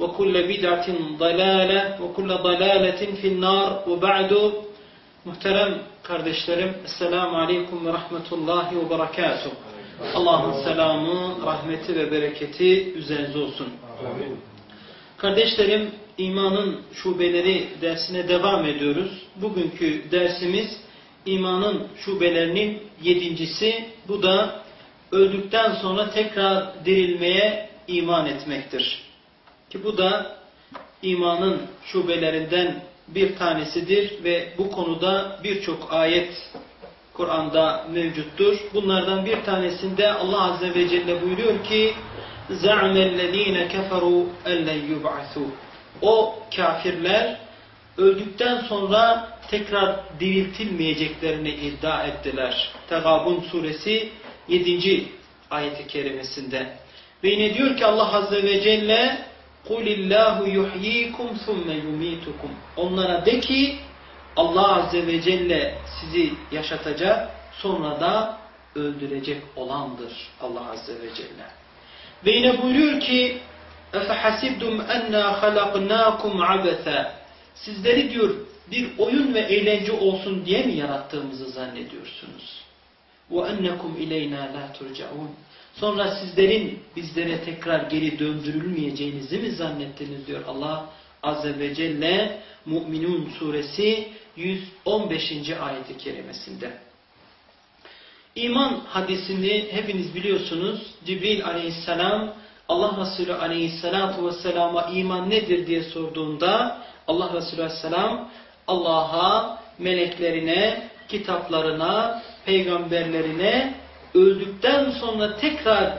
وكل بدعة ضلالة وكل ضلالة في النار وبعد Muhterem kardeşlerim, Esselamu Aleyküm ve Rahmetullahi ve Berekatuhu. Allah'ın selamı, rahmeti ve bereketi üzerinize olsun. Amin. Kardeşlerim, imanın şubeleri dersine devam ediyoruz. Bugünkü dersimiz imanın şubelerinin yedincisi. Bu da öldükten sonra tekrar dirilmeye iman etmektir. Ki bu da imanın şubelerinden bir tanesidir ve bu konuda birçok ayet Kur'an'da mevcuttur. Bunlardan bir tanesinde Allah Azze ve Celle buyuruyor ki زَعْمَ الَّذ۪ينَ كَفَرُوا اَلَّنْ يُبْعَثُوا O kafirler öldükten sonra tekrar diriltilmeyeceklerini iddia ettiler. Tegabun suresi 7. ayeti kerimesinde. Ve yine diyor ki Allah Azze ve Celle قُلِ اللّٰهُ يُحْيِيكُمْ ثُمَّ يُمِيتُكُمْ Onlara de ki Allah Azze ve Celle sizi yaşatacak sonra da öldürecek olandır Allah Azze ve Celle. Ve yine buyuruyor ki اَفَحَسِبْتُمْ اَنَّا خَلَقْنَاكُمْ عَبَثًا Sizleri diyor bir oyun ve eğlence olsun diye mi yarattığımızı zannediyorsunuz? وَاَنَّكُمْ اِلَيْنَا لَا تُرْجَعُونَ Sonra sizlerin bizlere tekrar geri döndürülmeyeceğinizi mi zannettiniz diyor Allah Azze ve Celle Mü'minun suresi 115. ayeti kerimesinde. İman hadisini hepiniz biliyorsunuz. Cibril aleyhisselam Allah Resulü aleyhissalatu vesselama iman nedir diye sorduğunda Allah Resulü aleyhisselam Allah'a, meleklerine, kitaplarına, peygamberlerine öldükten sonra tekrar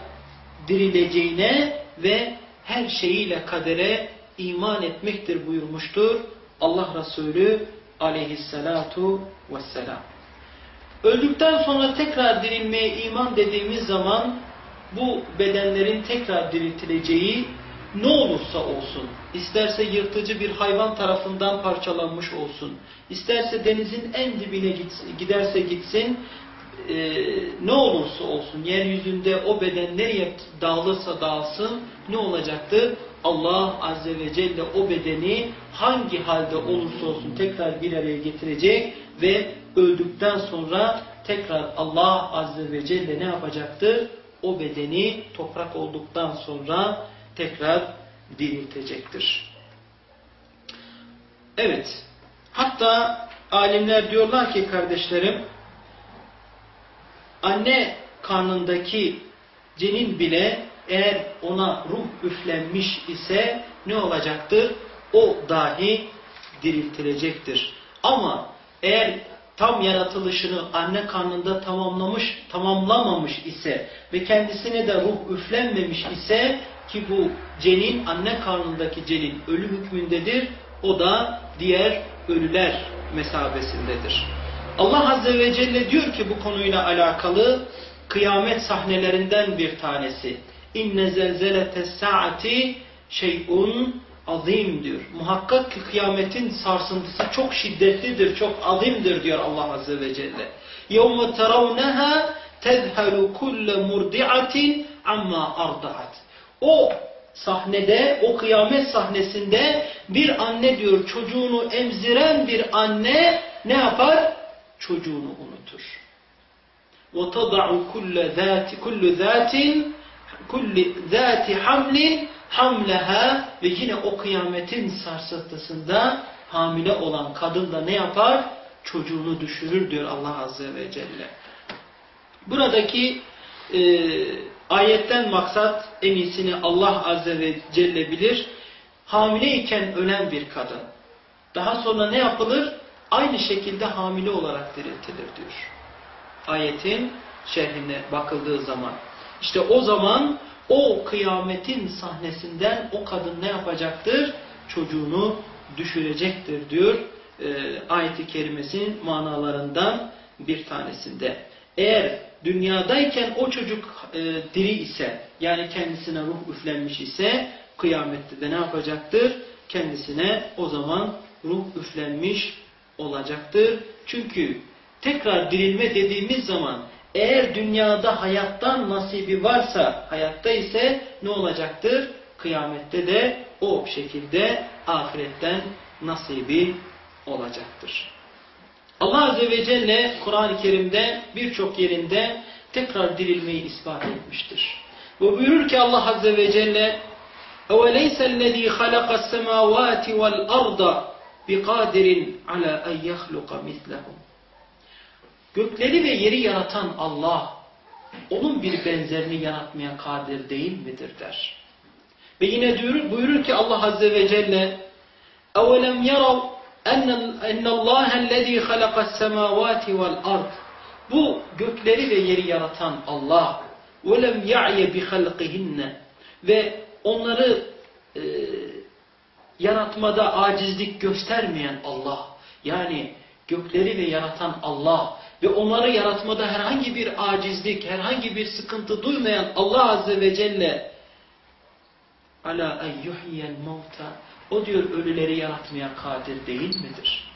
dirileceğine ve her şeyiyle kadere iman etmektir buyurmuştur Allah Resulü aleyhissalatu vesselam. Öldükten sonra tekrar dirilmeye iman dediğimiz zaman bu bedenlerin tekrar diriltileceği ne olursa olsun, isterse yırtıcı bir hayvan tarafından parçalanmış olsun, isterse denizin en dibine giderse gitsin, e, ne olursa olsun yeryüzünde o beden nereye dağılırsa dağılsın ne olacaktır? Allah Azze ve Celle o bedeni hangi halde olursa olsun tekrar bir araya getirecek ve öldükten sonra tekrar Allah Azze ve Celle ne yapacaktır? O bedeni toprak olduktan sonra tekrar diriltecektir. Evet. Hatta alimler diyorlar ki kardeşlerim anne karnındaki cenin bile eğer ona ruh üflenmiş ise ne olacaktır? O dahi diriltilecektir. Ama eğer tam yaratılışını anne karnında tamamlamış, tamamlamamış ise ve kendisine de ruh üflenmemiş ise ki bu cenin, anne karnındaki cenin ölü hükmündedir. O da diğer ölüler mesabesindedir. Allah Azze ve Celle diyor ki bu konuyla alakalı kıyamet sahnelerinden bir tanesi. İnne zelzelete saati şey'un azim diyor. Muhakkak ki kıyametin sarsıntısı çok şiddetlidir, çok azimdir diyor Allah Azze ve Celle. يَوْمَ تَرَوْنَهَا تَذْهَلُ كُلَّ مُرْدِعَةٍ عَمَّا أَرْضَعَتْ O sahnede, o kıyamet sahnesinde bir anne diyor çocuğunu emziren bir anne ne yapar? Çocuğunu unutur. وَتَضَعُ كُلَّ ذَاتِ كُلُّ ذَاتٍ كُلِّ ذَاتِ حَمْلٍ hamleha ve yine o kıyametin sarsıntısında hamile olan kadın da ne yapar? Çocuğunu düşürür diyor Allah Azze ve Celle. Buradaki e, ayetten maksat en iyisini Allah Azze ve Celle bilir. Hamileyken ölen bir kadın. Daha sonra ne yapılır? Aynı şekilde hamile olarak diriltilir diyor. Ayetin şerhine bakıldığı zaman. İşte o zaman o kıyametin sahnesinden o kadın ne yapacaktır? Çocuğunu düşürecektir diyor e, ayet-i kerimesinin manalarından bir tanesinde. Eğer dünyadayken o çocuk e, diri ise yani kendisine ruh üflenmiş ise kıyamette de ne yapacaktır? Kendisine o zaman ruh üflenmiş olacaktır. Çünkü tekrar dirilme dediğimiz zaman eğer dünyada hayattan nasibi varsa, hayatta ise ne olacaktır? Kıyamette de o şekilde ahiretten nasibi olacaktır. Allah Azze ve Celle Kur'an-ı Kerim'de birçok yerinde tekrar dirilmeyi ispat etmiştir. Ve buyurur ki Allah Azze ve Celle اَوَلَيْسَ الَّذ۪ي خَلَقَ السَّمَاوَاتِ وَالْأَرْضَ بِقَادِرٍ عَلَى اَنْ يَخْلُقَ مِثْلَهُمْ Gökleri ve yeri yaratan Allah, onun bir benzerini yaratmaya kadir değil midir der. Ve yine buyurur, buyurur ki Allah Azze ve Celle, اَوَلَمْ يَرَوْا اَنَّ اللّٰهَ الَّذ۪ي خَلَقَ السَّمَاوَاتِ وَالْأَرْضِ Bu gökleri ve yeri yaratan Allah, وَلَمْ يَعْيَ بِخَلْقِهِنَّ Ve onları e, yaratmada acizlik göstermeyen Allah, yani gökleri ve yaratan Allah ve onları yaratmada herhangi bir acizlik, herhangi bir sıkıntı duymayan Allah Azze ve Celle ala en yuhiyel mevta o diyor ölüleri yaratmaya kadir değil midir?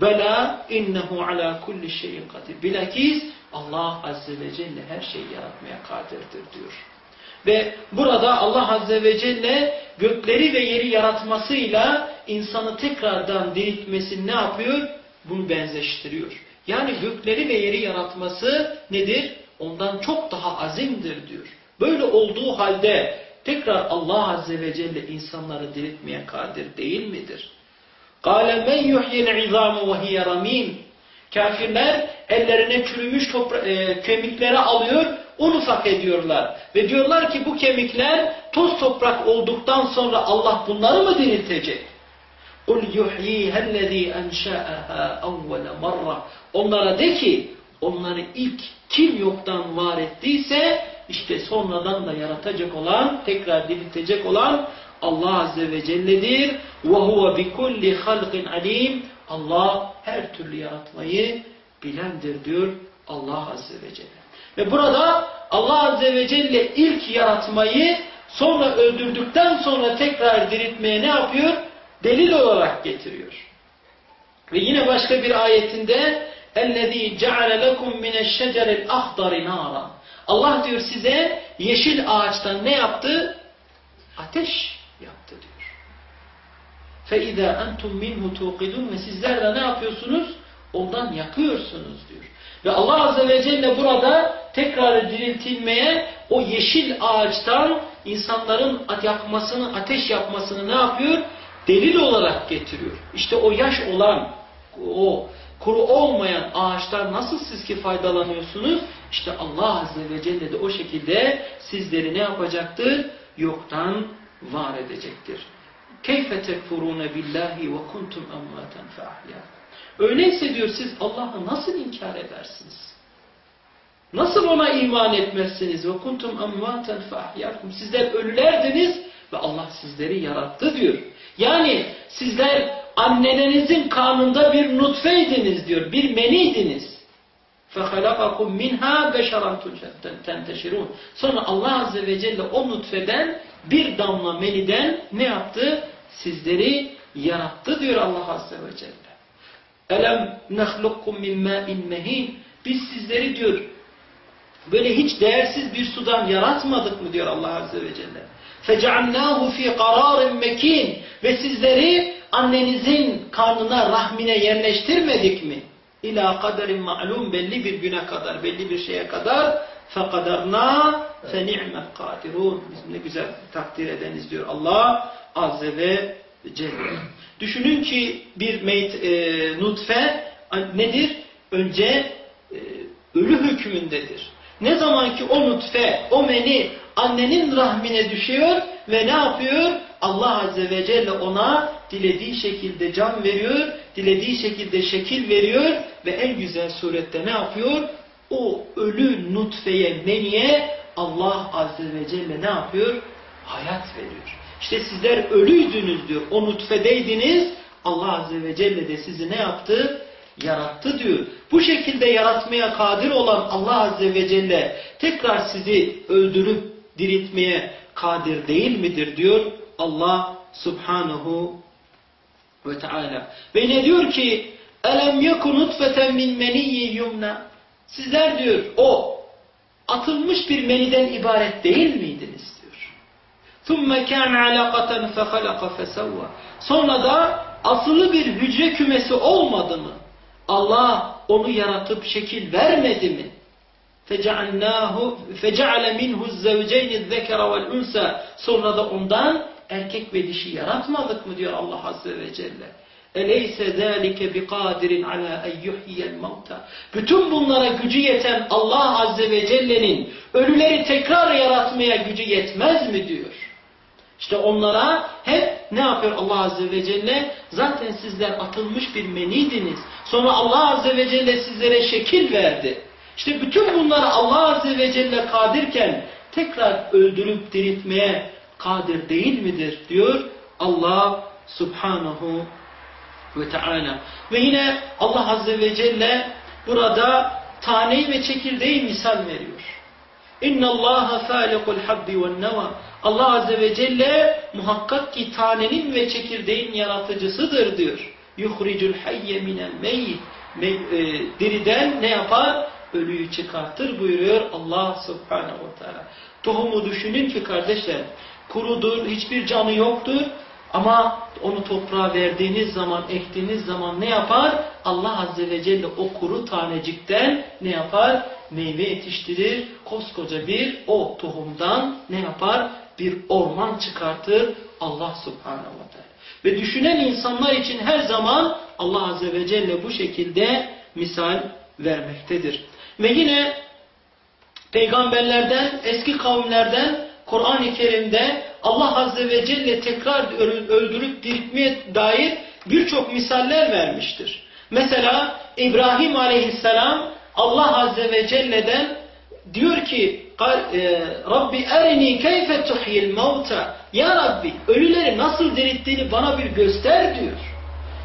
Bela innehu ala kulli şeyin kadir. Bilakis Allah Azze ve Celle her şeyi yaratmaya kadirdir diyor. Ve burada Allah Azze ve Celle gökleri ve yeri yaratmasıyla insanı tekrardan diriltmesini ne yapıyor? Bunu benzeştiriyor. Yani gökleri ve yeri yaratması nedir? Ondan çok daha azimdir diyor. Böyle olduğu halde tekrar Allah Azze ve Celle insanları diriltmeye kadir değil midir? قَالَ مَنْ يُحْيِ الْعِظَامُ وَهِيَ رَم۪ينَ Kafirler ellerine çürümüş e, kemikleri alıyor, un ufak ediyorlar. Ve diyorlar ki bu kemikler toz toprak olduktan sonra Allah bunları mı diriltecek? قُلْ يُحْيِيهَا الَّذ۪ي أَنْشَأَهَا اَوَّلَ مَرَّةً Onlara de ki onları ilk kim yoktan var ettiyse işte sonradan da yaratacak olan, tekrar diriltecek olan Allah Azze ve Celle'dir. وَهُوَ بِكُلِّ خَلْقٍ عَلِيمٍ Allah her türlü yaratmayı bilendir diyor Allah Azze ve Celle. Ve burada Allah Azze ve Celle ilk yaratmayı sonra öldürdükten sonra tekrar diriltmeye ne yapıyor? Delil olarak getiriyor. Ve yine başka bir ayetinde اَلَّذ۪ي جَعَلَ لَكُمْ مِنَ الشَّجَرِ الْاَخْضَرِ نَارًا Allah diyor size yeşil ağaçtan ne yaptı? Ateş yaptı diyor. فَاِذَا أَنْتُمْ مِنْهُ تُوقِدُونَ Ve sizler de ne yapıyorsunuz? Ondan yakıyorsunuz diyor. Ve Allah Azze ve Celle burada tekrar diriltilmeye o yeşil ağaçtan insanların yakmasını, ateş yapmasını ne yapıyor? Delil olarak getiriyor. İşte o yaş olan, o kuru olmayan ağaçlar nasıl siz ki faydalanıyorsunuz? İşte Allah Azze ve Celle de o şekilde sizleri ne yapacaktır? Yoktan var edecektir. Tekfurune billahi ve kuntum ammaten feahya. Öyleyse diyor siz Allah'ı nasıl inkar edersiniz? Nasıl ona iman etmezsiniz? Ve kuntum ammaten feahyakum. Sizler ölülerdiniz ve Allah sizleri yarattı diyor. Yani sizler annelerinizin karnında bir nutfeydiniz diyor. Bir meniydiniz. فَخَلَقَكُمْ مِنْهَا بَشَرًا تَنْتَشِرُونَ Sonra Allah Azze ve Celle o nutfeden bir damla meniden ne yaptı? sizleri yarattı diyor Allah Azze ve Celle. Elem nehlukkum min ma'in mehin. Biz sizleri diyor böyle hiç değersiz bir sudan yaratmadık mı diyor Allah Azze ve Celle. فَجَعَلْنَاهُ ف۪ي قَرَارٍ mekin Ve sizleri annenizin karnına, rahmine yerleştirmedik mi? İlâ kaderin ma'lum belli bir güne kadar, belli bir şeye kadar فَقَدَرْنَا فَنِعْمَ الْقَادِرُونَ Biz ne güzel takdir edeniz diyor Allah Azze ve Celle. Düşünün ki bir meyt, e, nutfe nedir? Önce e, ölü hükmündedir. Ne zaman ki o nutfe, o meni annenin rahmine düşüyor ve ne yapıyor? Allah Azze ve Celle ona dilediği şekilde can veriyor, dilediği şekilde şekil veriyor ve en güzel surette ne yapıyor? O ölü nutfeye, meniye Allah Azze ve Celle ne yapıyor? Hayat veriyor. İşte sizler ölüydünüz diyor. O nutfedeydiniz. Allah Azze ve Celle de sizi ne yaptı? Yarattı diyor. Bu şekilde yaratmaya kadir olan Allah Azze ve Celle tekrar sizi öldürüp diriltmeye kadir değil midir diyor Allah Subhanahu ve Teala. Ve ne diyor ki Elem yekun nutfeten min meniyyi yumna Sizler diyor o atılmış bir meniden ibaret değil miydiniz. ثُمَّ كَانَ عَلَقَةً فَخَلَقَ فَسَوَّى Sonra da asılı bir hücre kümesi olmadı mı? Allah onu yaratıp şekil vermedi mi? فَجَعَلْنَاهُ فَجَعَلَ مِنْهُ الزَّوْجَيْنِ الذَّكَرَ وَالْاُنْسَى Sonra da ondan erkek ve dişi yaratmadık mı diyor Allah Azze ve Celle. Eleyse zâlike biqadirin alâ en yuhyiyel mevta. Bütün bunlara gücü yeten Allah Azze ve Celle'nin ölüleri tekrar yaratmaya gücü yetmez mi diyor. İşte onlara hep ne yapıyor Allah Azze ve Celle? Zaten sizler atılmış bir meniydiniz. Sonra Allah Azze ve Celle sizlere şekil verdi. İşte bütün bunları Allah Azze ve Celle kadirken tekrar öldürüp diriltmeye kadir değil midir? diyor Allah Subhanahu ve Teala. Ve yine Allah Azze ve Celle burada taneyi ve çekirdeği misal veriyor. Allah falikul habbi ven neva. Allah Azze ve Celle muhakkak ki tanenin ve çekirdeğin yaratıcısıdır diyor. Hayye minel meyyit. E, diriden ne yapar? Ölüyü çıkartır buyuruyor Allah Subhanahu Teala. Tohumu düşünün ki kardeşler kurudur, hiçbir canı yoktur. Ama onu toprağa verdiğiniz zaman, ektiğiniz zaman ne yapar? Allah Azze ve Celle o kuru tanecikten ne yapar? Meyve yetiştirir. Koskoca bir o tohumdan ne yapar? Bir orman çıkartır Allah Subhanahu ve Teala. Ve düşünen insanlar için her zaman Allah Azze ve Celle bu şekilde misal vermektedir. Ve yine peygamberlerden, eski kavimlerden Kur'an-ı Kerim'de Allah Azze ve Celle tekrar öldürüp diriltmeye dair birçok misaller vermiştir. Mesela İbrahim Aleyhisselam Allah Azze ve Celle'den diyor ki e, Rabbi erini keyfe tuhyil mevta Ya Rabbi ölüleri nasıl dirilttiğini bana bir göster diyor.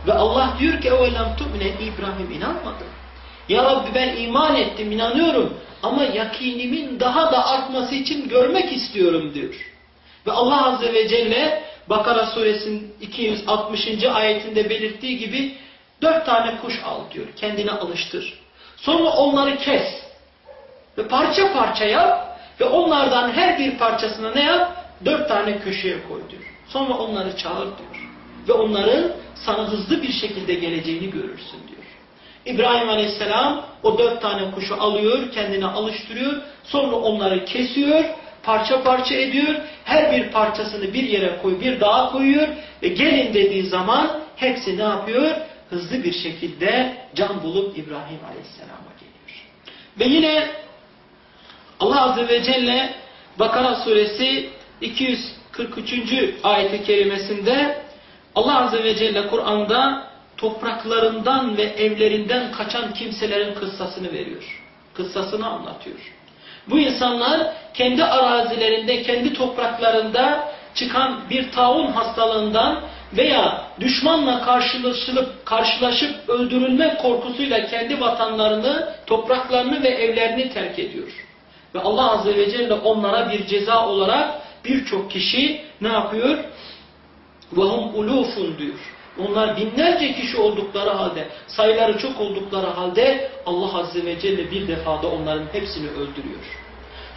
Ve Allah diyor ki evelem tu'mine İbrahim inanmadı. Ya Rabbi ben iman ettim inanıyorum ama yakinimin daha da artması için görmek istiyorum diyor. Ve Allah Azze ve Celle Bakara suresinin 260. ayetinde belirttiği gibi dört tane kuş al diyor. Kendine alıştır. Sonra onları kes. Ve parça parça yap. Ve onlardan her bir parçasına ne yap? Dört tane köşeye koy diyor. Sonra onları çağır diyor. Ve onların sana hızlı bir şekilde geleceğini görürsün diyor. İbrahim Aleyhisselam o dört tane kuşu alıyor, kendine alıştırıyor. Sonra onları kesiyor parça parça ediyor. Her bir parçasını bir yere koy, bir dağa koyuyor ve gelin dediği zaman hepsi ne yapıyor? Hızlı bir şekilde can bulup İbrahim Aleyhisselam'a geliyor. Ve yine Azze ve Celle Bakara suresi 243. ayet-i kerimesinde Allah Azze ve Celle Kur'an'da topraklarından ve evlerinden kaçan kimselerin kıssasını veriyor. Kıssasını anlatıyor. Bu insanlar kendi arazilerinde, kendi topraklarında çıkan bir taun hastalığından veya düşmanla karşılaşılıp, karşılaşıp öldürülme korkusuyla kendi vatanlarını, topraklarını ve evlerini terk ediyor. Ve Allah Azze ve Celle onlara bir ceza olarak birçok kişi ne yapıyor? وَهُمْ ulufun diyor. Onlar binlerce kişi oldukları halde, sayıları çok oldukları halde Allah Azze ve Celle bir defada onların hepsini öldürüyor.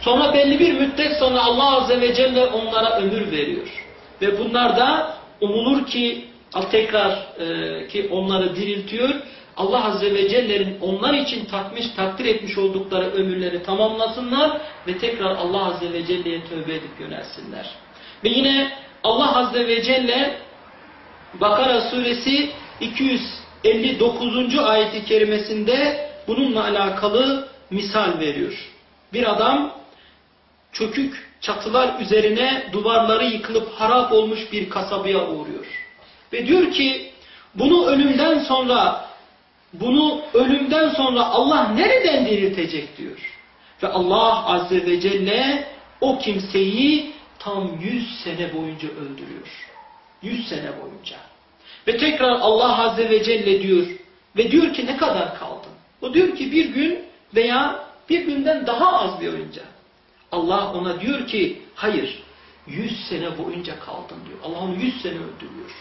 Sonra belli bir müddet sonra Allah Azze ve Celle onlara ömür veriyor. Ve bunlar da umulur ki tekrar e, ki onları diriltiyor. Allah Azze ve Celle'nin onlar için takmış, takdir etmiş oldukları ömürleri tamamlasınlar ve tekrar Allah Azze ve Celle'ye tövbe edip yönelsinler. Ve yine Allah Azze ve Celle Bakara suresi 259. ayeti kerimesinde bununla alakalı misal veriyor. Bir adam çökük çatılar üzerine duvarları yıkılıp harap olmuş bir kasabaya uğruyor. Ve diyor ki bunu ölümden sonra bunu ölümden sonra Allah nereden diriltecek diyor. Ve Allah Azze ve Celle o kimseyi tam yüz sene boyunca öldürüyor. Yüz sene boyunca. Ve tekrar Allah Azze ve Celle diyor ve diyor ki ne kadar kaldın? O diyor ki bir gün veya bir günden daha az bir önce. Allah ona diyor ki hayır yüz sene boyunca kaldın diyor. Allah onu yüz sene öldürüyor.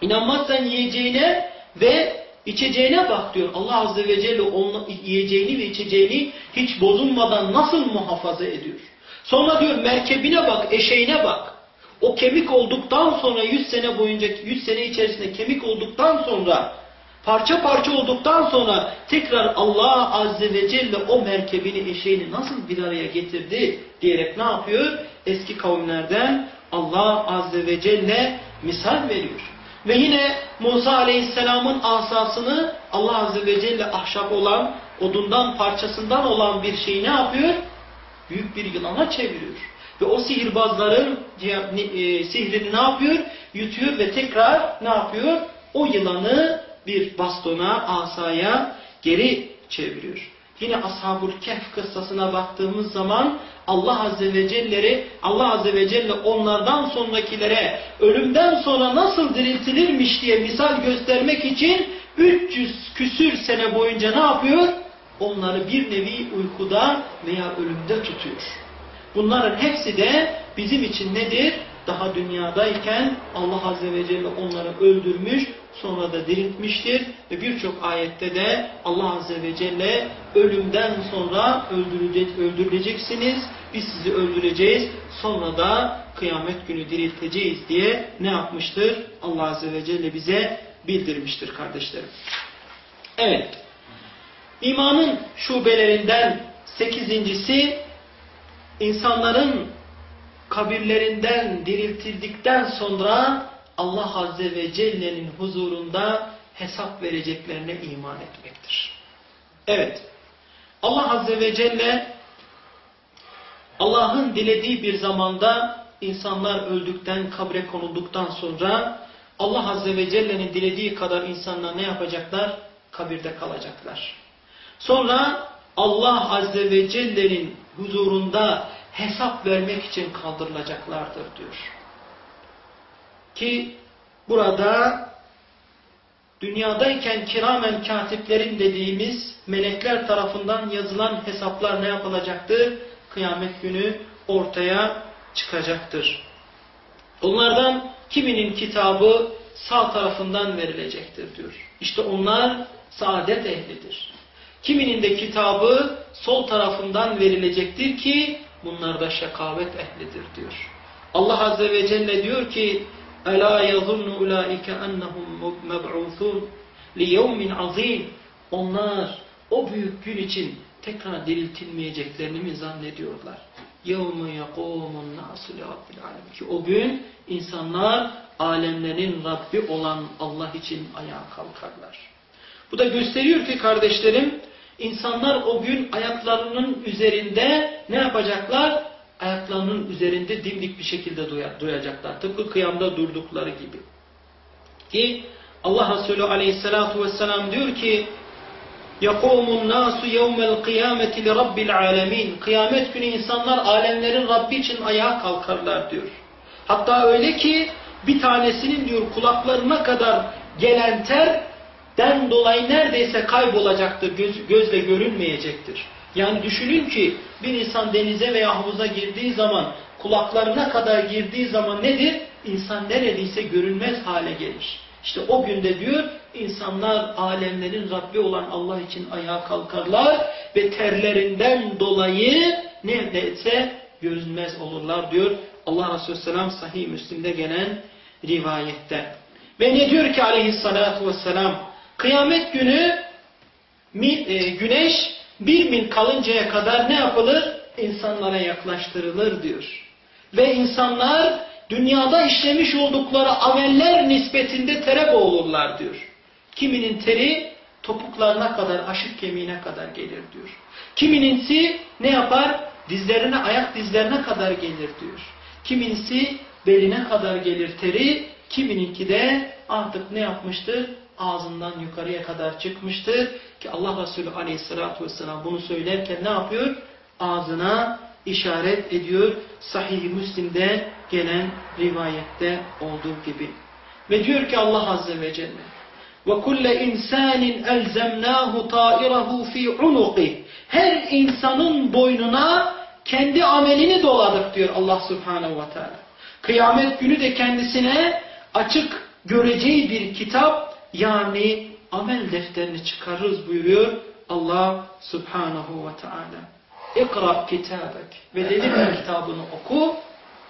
İnanmazsan yiyeceğine ve içeceğine bak diyor. Allah Azze ve Celle onun yiyeceğini ve içeceğini hiç bozulmadan nasıl muhafaza ediyor. Sonra diyor merkebine bak, eşeğine bak. O kemik olduktan sonra 100 sene boyunca 100 sene içerisinde kemik olduktan sonra parça parça olduktan sonra tekrar Allah Azze ve Celle o merkebini eşeğini nasıl bir araya getirdi diyerek ne yapıyor? Eski kavimlerden Allah Azze ve Celle misal veriyor. Ve yine Musa Aleyhisselam'ın asasını Allah Azze ve Celle ahşap olan, odundan parçasından olan bir şeyi ne yapıyor? Büyük bir yılana çeviriyor. Ve o sihirbazların e, sihrini ne yapıyor? Yutuyor ve tekrar ne yapıyor? O yılanı bir bastona, asaya geri çeviriyor. Yine Ashab-ül Kehf kıssasına baktığımız zaman Allah Azze ve Celle'leri Allah Azze ve Celle onlardan sonrakilere ölümden sonra nasıl diriltilirmiş diye misal göstermek için 300 küsür sene boyunca ne yapıyor? Onları bir nevi uykuda veya ölümde tutuyor. Bunların hepsi de bizim için nedir? Daha dünyadayken Allah Azze ve Celle onları öldürmüş, sonra da diriltmiştir. Ve birçok ayette de Allah Azze ve Celle ölümden sonra öldürüleceksiniz, biz sizi öldüreceğiz, sonra da kıyamet günü dirilteceğiz diye ne yapmıştır? Allah Azze ve Celle bize bildirmiştir kardeşlerim. Evet, imanın şubelerinden sekizincisi, insanların kabirlerinden diriltildikten sonra Allah Azze ve Celle'nin huzurunda hesap vereceklerine iman etmektir. Evet, Allah Azze ve Celle Allah'ın dilediği bir zamanda insanlar öldükten, kabre konulduktan sonra Allah Azze ve Celle'nin dilediği kadar insanlar ne yapacaklar? Kabirde kalacaklar. Sonra Allah Azze ve Celle'nin huzurunda hesap vermek için kaldırılacaklardır diyor. Ki burada dünyadayken kiramen katiplerin dediğimiz melekler tarafından yazılan hesaplar ne yapılacaktır? Kıyamet günü ortaya çıkacaktır. Onlardan kiminin kitabı sağ tarafından verilecektir diyor. İşte onlar saadet ehlidir. Kiminin de kitabı sol tarafından verilecektir ki bunlar da şakavet ehlidir diyor. Allah Azze ve Celle diyor ki yazunnu ulaike ennehum meb'uthun li yevmin azim Onlar o büyük gün için tekrar diriltilmeyeceklerini mi zannediyorlar? يَوْمَ يَقُومُ النَّاسُ لِرَبِّ الْعَالَمِ Ki o gün insanlar alemlerin Rabbi olan Allah için ayağa kalkarlar. Bu da gösteriyor ki kardeşlerim insanlar o gün ayaklarının üzerinde ne yapacaklar? Ayaklarının üzerinde dimdik bir şekilde duracaklar. Tıpkı kıyamda durdukları gibi. Ki Allah Resulü aleyhissalatu vesselam diyor ki يَقُومُ النَّاسُ يَوْمَ الْقِيَامَةِ لِرَبِّ الْعَالَمِينَ Kıyamet günü insanlar alemlerin Rabbi için ayağa kalkarlar diyor. Hatta öyle ki bir tanesinin diyor kulaklarına kadar gelen ter den dolayı neredeyse kaybolacaktır, göz, gözle görünmeyecektir. Yani düşünün ki bir insan denize veya havuza girdiği zaman kulaklarına kadar girdiği zaman nedir? insan neredeyse görünmez hale gelir. İşte o günde diyor insanlar alemlerin Rabbi olan Allah için ayağa kalkarlar ve terlerinden dolayı neredeyse görünmez olurlar diyor Allah Resulü Selam sahih Müslim'de gelen rivayette. Ve ne diyor ki aleyhissalatu vesselam kıyamet günü e, güneş bir mil kalıncaya kadar ne yapılır? İnsanlara yaklaştırılır diyor. Ve insanlar dünyada işlemiş oldukları ameller nispetinde tere boğulurlar diyor. Kiminin teri topuklarına kadar, aşık kemiğine kadar gelir diyor. Kimininsi ne yapar? Dizlerine, ayak dizlerine kadar gelir diyor. Kiminisi beline kadar gelir teri, kimininki de artık ne yapmıştır? Ağzından yukarıya kadar çıkmıştır. Ki Allah Resulü aleyhissalatü vesselam bunu söylerken ne yapıyor? Ağzına işaret ediyor. Sahih-i Müslim'de gelen rivayette olduğu gibi. Ve diyor ki Allah Azze ve Celle وَكُلَّ اِنْسَانٍ اَلْزَمْنَاهُ طَائِرَهُ ف۪ي عُنُقِهِ Her insanın boynuna kendi amelini doladık diyor Allah Subhanahu ve Teala. Kıyamet günü de kendisine açık göreceği bir kitap yani amel defterini çıkarırız buyuruyor Allah Subhanahu ve Teala. İkra kitabek ve dedim kitabını oku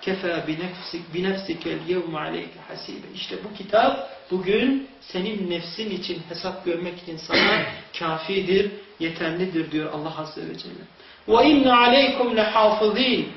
kefe binefsik binefsikel yevme aleyke hasibe. İşte bu kitap bugün senin nefsin için hesap görmek için sana kafidir, yeterlidir diyor Allah Azze ve Celle. Ve inne aleykum lehafızîn.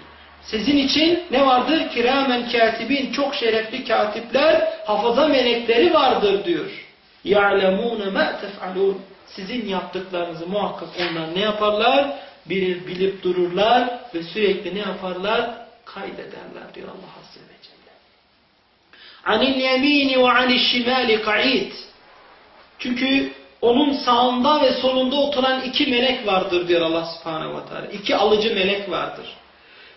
Sizin için ne vardır? Kiramen katibin çok şerefli katipler, hafıza melekleri vardır diyor. Ya'lemûne me tef'alûn. Sizin yaptıklarınızı muhakkak onlar ne yaparlar? Bilir, bilip dururlar ve sürekli ne yaparlar? kaybedenler diyor Allah Azze ve Celle. Anil yemini ve anil şimali ka'id. Çünkü onun sağında ve solunda oturan iki melek vardır diyor Allah subhanehu ve teala. İki alıcı melek vardır.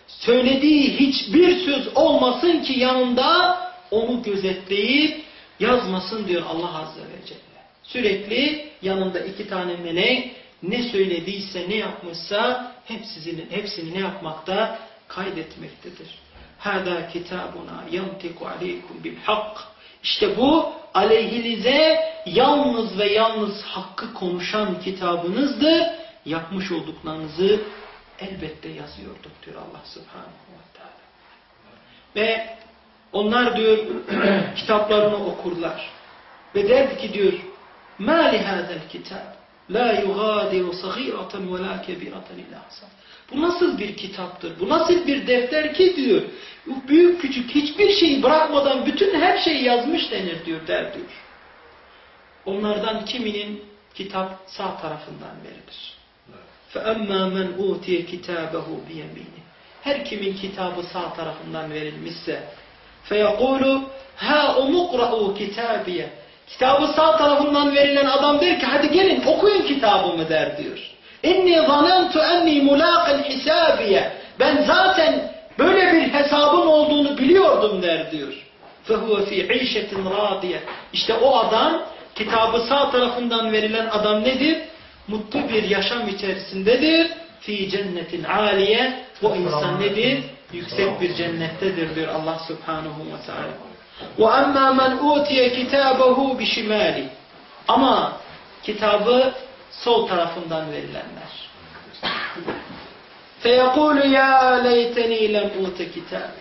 Söylediği hiçbir söz olmasın ki yanında onu gözetleyip yazmasın diyor Allah Azze ve Celle. Sürekli yanında iki tane melek ne söylediyse ne yapmışsa hepsini, hepsini ne yapmakta? Kaydetmektedir. Hâdâ kitabuna yantiku aleykum bil hak. İşte bu aleyhinize yalnız ve yalnız hakkı konuşan kitabınızdır. Yapmış olduklarınızı elbette yazıyorduk diyor Allah subhanahu ve teala. Ve onlar diyor kitaplarını okurlar. Ve der ki diyor مَا لِهَذَا الْكِتَابِ لَا يُغَادِرُ صَغِيرَةً وَلَا كَبِيرَةً اِلَّا Bu nasıl bir kitaptır? Bu nasıl bir defter ki diyor. Büyük küçük hiçbir şeyi bırakmadan bütün her şeyi yazmış denir diyor der diyor. Onlardan kiminin kitap sağ tarafından verilir. فَأَمَّا مَنْ اُوْتِيَ كِتَابَهُ بِيَمِينِ Her kimin kitabı sağ tarafından verilmişse فَيَقُولُ هَا اُمُقْرَعُوا كِتَابِيَ Kitabı sağ tarafından verilen adam der ki hadi gelin okuyun kitabımı der diyor. اِنِّي ظَنَنْتُ اَنِّي مُلَاقًا حِسَابِيَ Ben zaten böyle bir hesabım olduğunu biliyordum der diyor. فَهُوَ فِي عِيشَةٍ رَاضِيَ İşte o adam kitabı sağ tarafından verilen adam nedir? Mutlu bir yaşam içerisindedir. Fi cennetin aliye. Bu insan nedir? Yüksek bir cennettedir diyor Allah subhanahu ve teala. وَأَمَّا مَنْ اُوْتِيَ كِتَابَهُ بِشِمَالِ Ama kitabı sol tarafından verilenler. فَيَقُولُ يَا لَيْتَنِي لَمْ اُوْتَ كِتَابِ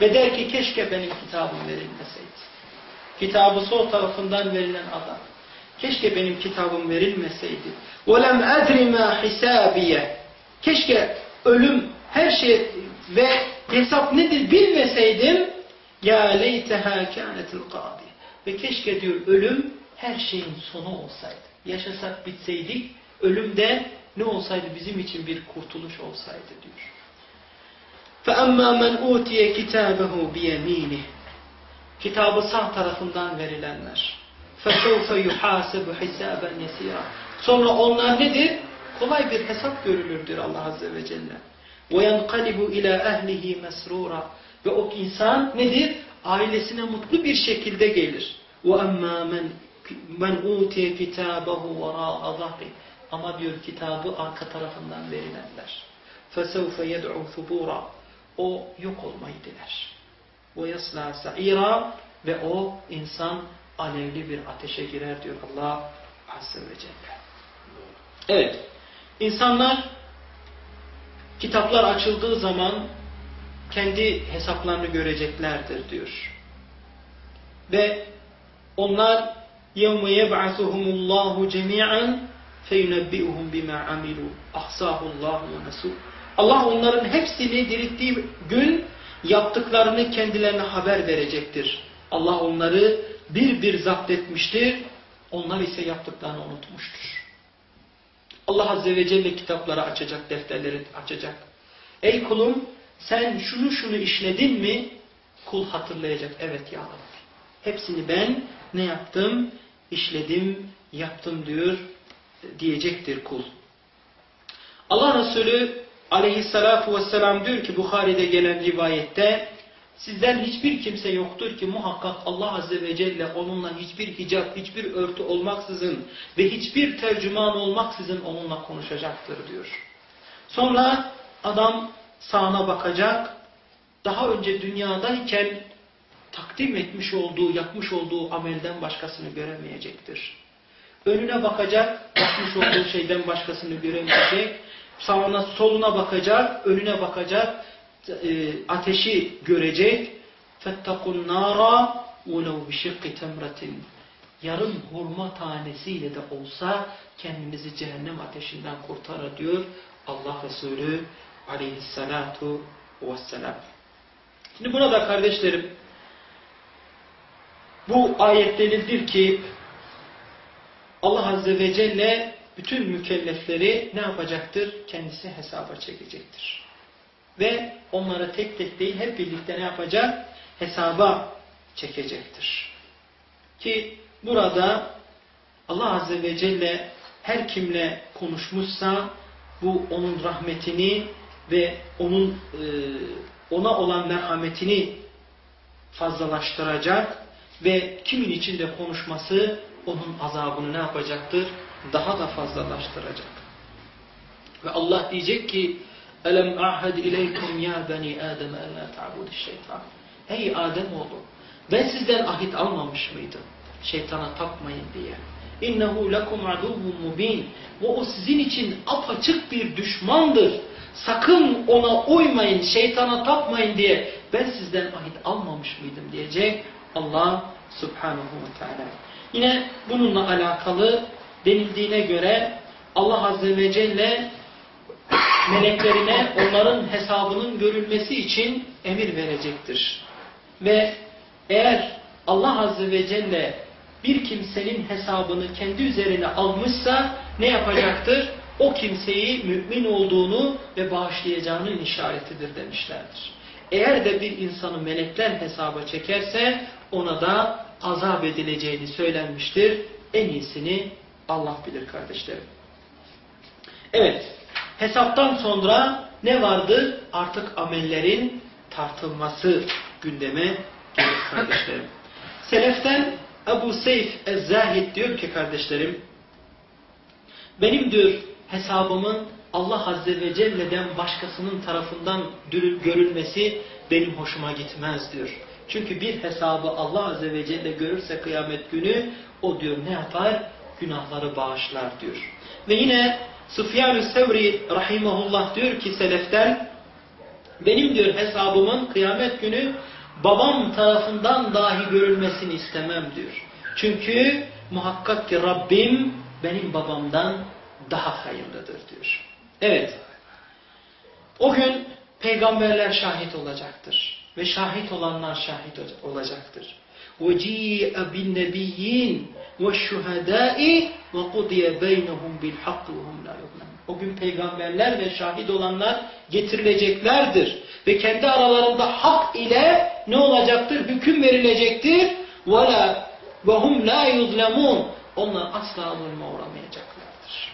Ve der ki keşke benim kitabım verilmeseydi. Kitabı sol tarafından verilen adam. Keşke benim kitabım verilmeseydi. وَلَمْ اَدْرِ مَا حِسَابِيَ Keşke ölüm her şey ve hesap nedir bilmeseydim ya leyteha kânetil qâdi ve keşke diyor ölüm her şeyin sonu olsaydı. Yaşasak bitseydik ölüm de ne olsaydı bizim için bir kurtuluş olsaydı diyor. فَأَمَّا مَنْ اُوْتِيَ كِتَابَهُ بِيَم۪ينِهِ Kitabı sağ tarafından verilenler. فَسَوْفَ يُحَاسَبُ حِسَابًا يَسِيرًا Sonra onlar nedir? Kolay bir hesap görülür diyor Allah Azze ve Celle. وَيَنْقَلِبُ اِلَى اَهْلِهِ مَسْرُورًا Ve o insan nedir? Ailesine mutlu bir şekilde gelir. وَأَمَّا مَنْ Men utiye kitabehu vera'a zahri. Ama diyor kitabı arka tarafından verilenler. Fesevfe yed'u thubura. O yok olmayı diler. Ve yasla sa'ira ve o insan alevli bir ateşe girer diyor Allah Azze ve Celle. Evet. İnsanlar kitaplar açıldığı zaman kendi hesaplarını göreceklerdir diyor. Ve onlar يَوْمَ يَبْعَثُهُمُ اللّٰهُ جَمِيعًا فَيُنَبِّئُهُمْ بِمَا عَمِلُوا اَحْصَاهُ اللّٰهُ وَنَسُوا Allah onların hepsini dirittiği gün yaptıklarını kendilerine haber verecektir. Allah onları bir bir zapt etmiştir. Onlar ise yaptıklarını unutmuştur. Allah Azze ve Celle kitapları açacak, defterleri açacak. Ey kulum sen şunu şunu işledin mi? Kul hatırlayacak. Evet ya Rabbi. Hepsini ben ne yaptım? İşledim, yaptım diyor diyecektir kul. Allah Resulü aleyhissalatu vesselam diyor ki Bukhari'de gelen rivayette sizden hiçbir kimse yoktur ki muhakkak Allah Azze ve Celle onunla hiçbir hicap, hiçbir örtü olmaksızın ve hiçbir tercüman olmaksızın onunla konuşacaktır diyor. Sonra adam sağına bakacak, daha önce dünyadayken takdim etmiş olduğu, yapmış olduğu amelden başkasını göremeyecektir. Önüne bakacak, yapmış olduğu şeyden başkasını göremeyecek. Sağına soluna bakacak, önüne bakacak, e, ateşi görecek. فَاتَّقُوا النَّارَ وَلَوْ بِشِقِّ تَمْرَةٍ Yarım hurma tanesiyle de olsa kendimizi cehennem ateşinden kurtar diyor Allah Resulü aleyhissalatu vesselam. Şimdi burada kardeşlerim bu ayet delildir ki Allah Azze ve Celle bütün mükellefleri ne yapacaktır? Kendisi hesaba çekecektir. Ve onları tek tek değil hep birlikte ne yapacak? Hesaba çekecektir. Ki burada Allah Azze ve Celle her kimle konuşmuşsa bu onun rahmetini ve onun e, ona olan merhametini fazlalaştıracak ve kimin içinde konuşması onun azabını ne yapacaktır? Daha da fazlalaştıracak. Ve Allah diyecek ki Elem ahad ileykum ya beni Adem en la ta'budu şeytan. Ey Adem oğlu ben sizden ahit almamış mıydım? Şeytana tapmayın diye. İnnehu lekum aduvun mubin. Bu o sizin için apaçık bir düşmandır. Sakın ona uymayın, şeytana tapmayın diye ben sizden ahit almamış mıydım diyecek Allah subhanahu ve teala. Yine bununla alakalı denildiğine göre Allah azze ve celle meleklerine onların hesabının görülmesi için emir verecektir. Ve eğer Allah azze ve celle bir kimsenin hesabını kendi üzerine almışsa ne yapacaktır? O kimseyi mümin olduğunu ve bağışlayacağının işaretidir demişlerdir. Eğer de bir insanı melekler hesaba çekerse ona da azap edileceğini söylenmiştir. En iyisini Allah bilir kardeşlerim. Evet, hesaptan sonra ne vardır? Artık amellerin tartılması gündeme gelir kardeşlerim. Seleften Ebu Seyf Ez-Zahid diyor ki kardeşlerim, benim diyor hesabımın Allah Azze ve Celle'den başkasının tarafından görülmesi benim hoşuma gitmez diyor. Çünkü bir hesabı Allah Azze ve Celle görürse kıyamet günü o diyor ne yapar? Günahları bağışlar diyor. Ve yine Süfyan-ı Sevri Rahimahullah diyor ki seleften benim diyor hesabımın kıyamet günü babam tarafından dahi görülmesini istemem diyor. Çünkü muhakkak ki Rabbim benim babamdan daha hayırlıdır diyor. Evet. O gün peygamberler şahit olacaktır. Ve şahit olanlar şahit olacaktır. وَجِيءَ بِالنَّبِيِّينَ وَالشُّهَدَاءِ وَقُضِيَ بَيْنَهُمْ بِالْحَقِّ وَهُمْ لَا يُظْلَمُونَ O gün peygamberler ve şahit olanlar getirileceklerdir. Ve kendi aralarında hak ile ne olacaktır? Hüküm verilecektir. وَلَا وَهُمْ لَا يُظْلَمُونَ Onlar asla zulme uğramayacaklardır.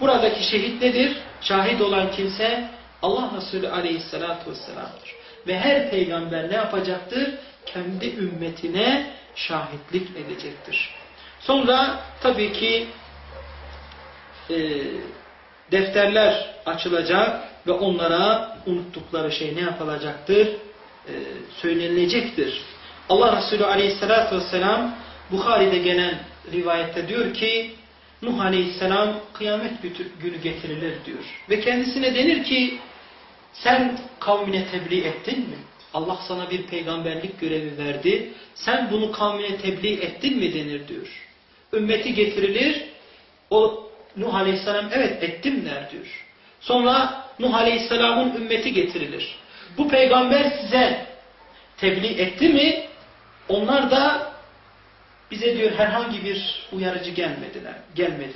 Buradaki şehit nedir? Şahit olan kimse Allah Resulü aleyhissalatu vesselam'dır. Ve her peygamber ne yapacaktır? Kendi ümmetine şahitlik edecektir. Sonra tabii ki e, defterler açılacak ve onlara unuttukları şey ne yapılacaktır? e, söylenilecektir. Allah Resulü aleyhissalatü vesselam Bukhari'de gelen rivayette diyor ki Nuh aleyhisselam kıyamet günü getirilir diyor. Ve kendisine denir ki sen kavmine tebliğ ettin mi? Allah sana bir peygamberlik görevi verdi. Sen bunu kavmine tebliğ ettin mi denir diyor. Ümmeti getirilir. O Nuh aleyhisselam evet ettim der diyor. Sonra Nuh aleyhisselamın ümmeti getirilir. Bu peygamber size tebliğ etti mi? Onlar da bize diyor herhangi bir uyarıcı gelmediler, gelmedi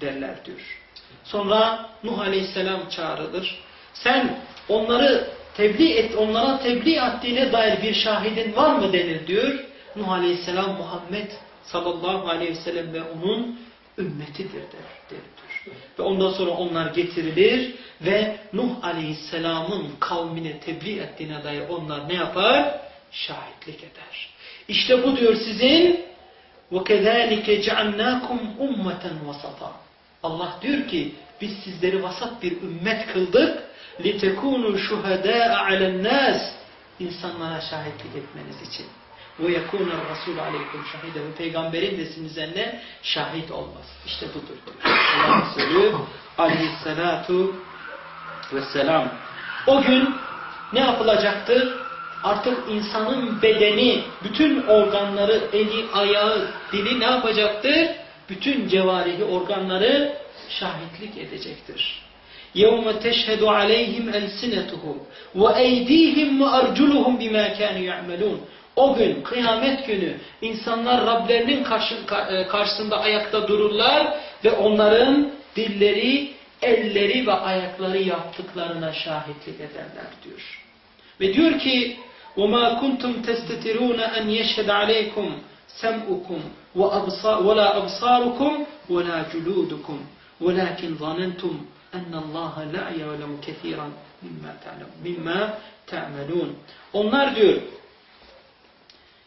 derler diyor. Sonra Nuh Aleyhisselam çağrılır. Sen onları tebliğ et, onlara tebliğ ettiğine dair bir şahidin var mı denir diyor. Nuh Aleyhisselam Muhammed sallallahu aleyhi ve sellem ve onun ümmetidir der, der diyor. Ve ondan sonra onlar getirilir ve Nuh Aleyhisselam'ın kavmine tebliğ ettiğine dair onlar ne yapar? Şahitlik eder. İşte bu diyor sizin وَكَذَٰلِكَ جَعَلْنَاكُمْ اُمَّةً وَسَطًا Allah diyor ki biz sizleri vasat bir ümmet kıldık لِتَكُونُوا شُهَدَاءَ عَلَى النَّاسِ İnsanlara şahitlik etmeniz için. وَيَكُونَ الرَّسُولُ عَلَيْكُمْ شَهِدًا Ve peygamberin de sizin üzerine şahit olmaz. İşte budur. Allah Resulü aleyhissalatu vesselam. O gün ne yapılacaktır? artık insanın bedeni, bütün organları, eli, ayağı, dili ne yapacaktır? Bütün cevarihi organları şahitlik edecektir. يَوْمَ تَشْهَدُ عَلَيْهِمْ أَلْسِنَتُهُمْ وَاَيْد۪يهِمْ وَاَرْجُلُهُمْ بِمَا كَانُوا يَعْمَلُونَ O gün, kıyamet günü insanlar Rablerinin e, karşısında ayakta dururlar ve onların dilleri, elleri ve ayakları yaptıklarına şahitlik ederler diyor. Ve diyor ki وَمَا كُنْتُمْ تَسْتَتِرُونَ أَنْ يَشْهَدَ عَلَيْكُمْ سَمْعُكُمْ وَلَا أَبْصَارُكُمْ وَلَا جُلُودُكُمْ ولكن ظننتم أن الله لا يعلم كثيرا مما تعلم مما تعملون Onlar diyor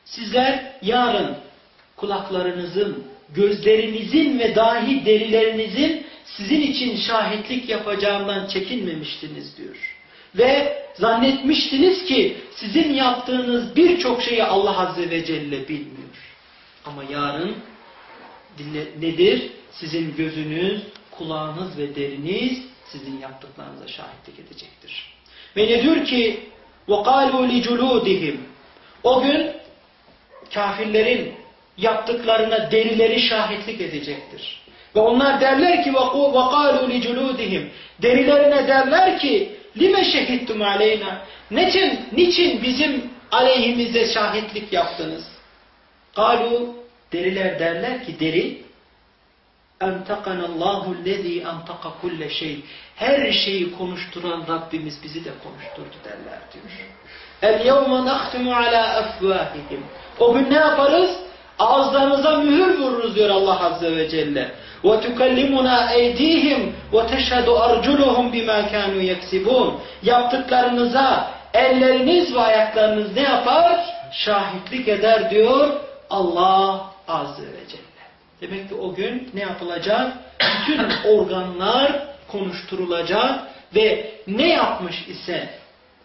sizler yarın kulaklarınızın, gözlerinizin ve dahi derilerinizin sizin için şahitlik yapacağından çekinmemiştiniz diyor. Ve zannetmiştiniz ki sizin yaptığınız birçok şeyi Allah Azze ve Celle bilmiyor. Ama yarın nedir? Sizin gözünüz, kulağınız ve deriniz sizin yaptıklarınıza şahitlik edecektir. Ve ne diyor ki وَقَالُوا لِجُلُودِهِمْ O gün kafirlerin yaptıklarına derileri şahitlik edecektir. Ve onlar derler ki وَقَالُوا لِجُلُودِهِمْ Derilerine derler ki Lime şehittum aleyna? Niçin, niçin bizim aleyhimize şahitlik yaptınız? Kalu deriler derler ki deri Allahu lezî antaka kulle şey. Her şeyi konuşturan Rabbimiz bizi de konuşturdu derler diyor. El yevme nahtimu ala afvahihim. O gün ne yaparız? Ağızlarınıza mühür vururuz diyor Allah Azze ve Celle. وَتُكَلِّمُنَا اَيْد۪يهِمْ وَتَشْهَدُ اَرْجُلُهُمْ بِمَا كَانُوا يَكْسِبُونَ Yaptıklarınıza elleriniz ve ayaklarınız ne yapar? Şahitlik eder diyor Allah Azze ve Celle. Demek ki o gün ne yapılacak? Bütün organlar konuşturulacak ve ne yapmış ise,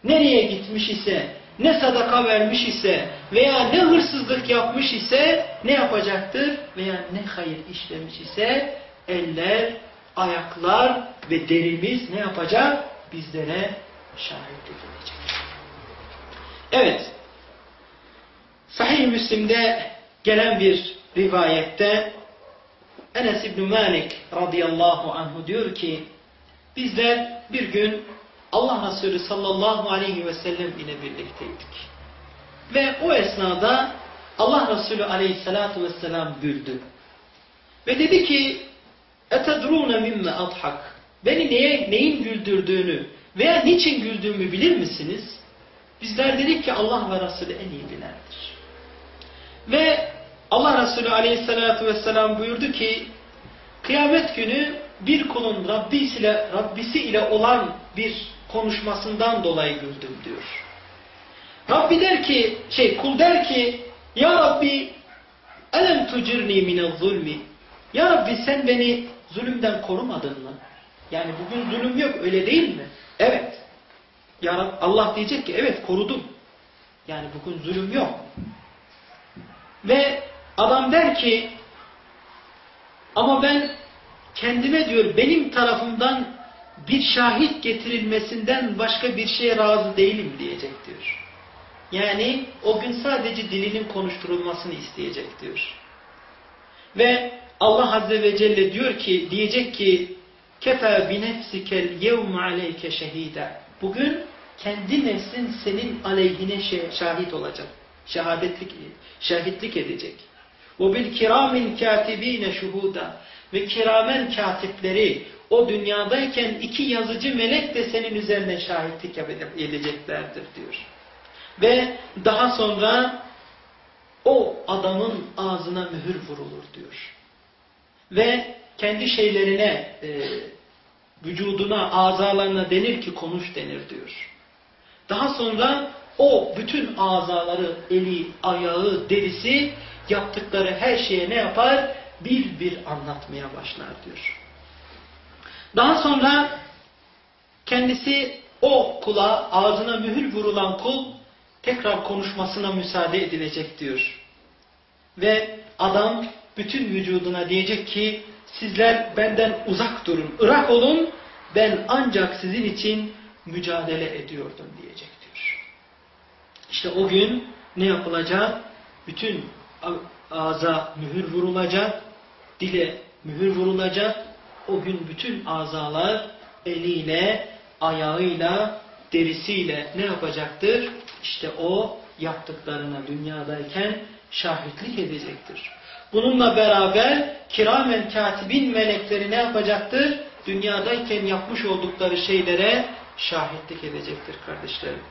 nereye gitmiş ise, ne sadaka vermiş ise veya ne hırsızlık yapmış ise ne yapacaktır? Veya ne hayır işlemiş ise eller, ayaklar ve derimiz ne yapacak? Bizlere şahitlik edecek. Evet. Sahih Müslim'de gelen bir rivayette Enes İbn Malik radıyallahu anhu diyor ki bizler bir gün Allah Resulü sallallahu aleyhi ve sellem ile birlikteydik. Ve o esnada Allah Resulü aleyhissalatu vesselam güldü. Ve dedi ki اَتَدْرُونَ mimme adhak Beni neye, neyin güldürdüğünü veya niçin güldüğümü bilir misiniz? Bizler dedik ki Allah ve Resulü en iyi bilendir. Ve Allah Resulü aleyhissalatu vesselam buyurdu ki kıyamet günü bir kulun Rabbisi ile, Rabbisi ile olan bir konuşmasından dolayı güldüm diyor. Rabbi der ki, şey kul der ki, Ya Rabbi elem tucirni minel zulmi. Ya Rabbi sen beni zulümden korumadın mı? Yani bugün zulüm yok öyle değil mi? Evet. Ya Rabbi, Allah diyecek ki evet korudum. Yani bugün zulüm yok. Ve adam der ki ama ben kendime diyor benim tarafımdan bir şahit getirilmesinden başka bir şeye razı değilim diyecek diyor. Yani o gün sadece dilinin konuşturulmasını isteyecek diyor. Ve Allah Azze ve Celle diyor ki, diyecek ki kefe bi nefsikel yevme aleyke şehide. Bugün kendi nefsin senin aleyhine şahit olacak. Şehadetlik, şahitlik edecek. Bil kiramin katibine şuhuda. Ve kiramen katipleri o dünyadayken iki yazıcı melek de senin üzerine şahitlik edeceklerdir diyor. Ve daha sonra o adamın ağzına mühür vurulur diyor. Ve kendi şeylerine, e, vücuduna, azalarına denir ki konuş denir diyor. Daha sonra o bütün azaları, eli, ayağı, derisi yaptıkları her şeye ne yapar? Bir bir anlatmaya başlar diyor. Daha sonra kendisi o kula, ağzına mühür vurulan kul tekrar konuşmasına müsaade edilecek diyor. Ve adam bütün vücuduna diyecek ki sizler benden uzak durun, ırak olun ben ancak sizin için mücadele ediyordum diyecek diyor. İşte o gün ne yapılacak? Bütün ağza mühür vurulacak, dile mühür vurulacak. O gün bütün azalar eliyle, ayağıyla, derisiyle ne yapacaktır? İşte o yaptıklarına dünyadayken şahitlik edecektir. Bununla beraber kiramen katibin melekleri ne yapacaktır? Dünyadayken yapmış oldukları şeylere şahitlik edecektir kardeşlerim.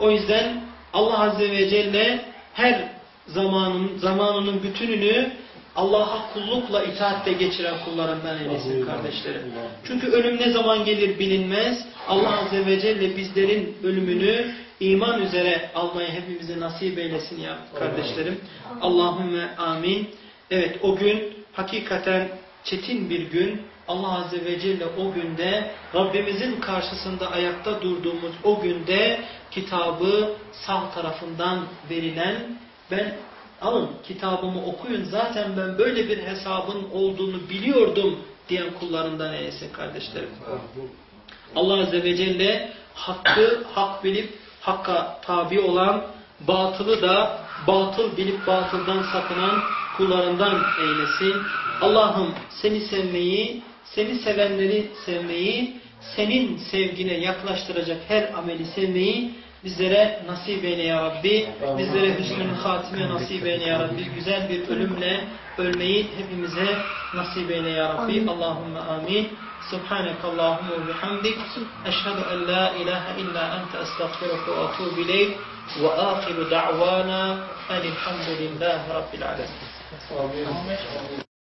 O yüzden Allah Azze ve Celle her zamanın, zamanının bütününü Allah'a kullukla itaatle geçiren kullarından eylesin kardeşlerim. Çünkü ölüm ne zaman gelir bilinmez. Allah Azze ve Celle bizlerin ölümünü iman üzere almayı hepimize nasip eylesin ya kardeşlerim. Allahümme amin. Evet o gün hakikaten çetin bir gün. Allah Azze ve Celle o günde Rabbimizin karşısında ayakta durduğumuz o günde kitabı sağ tarafından verilen ben alın kitabımı okuyun zaten ben böyle bir hesabın olduğunu biliyordum diyen kullarından eylesin kardeşlerim. Allah Azze ve Celle hakkı hak bilip hakka tabi olan batılı da batıl bilip batıldan sakınan kullarından eylesin. Allah'ım seni sevmeyi, seni sevenleri sevmeyi, senin sevgine yaklaştıracak her ameli sevmeyi bizlere nasip eyle ya Rabbi. Bizlere hüsnün hatime nasip eyle ya Rabbi. Güzel bir ölümle ölmeyi hepimize nasip eyle ya Rabbi. Allahümme amin. Subhaneke Allahümme ve bihamdik. Eşhedü en la ilahe illa ente estağfiruke ve atubu ileyk. Ve ahiru da'vana enilhamdülillahi rabbil alemin.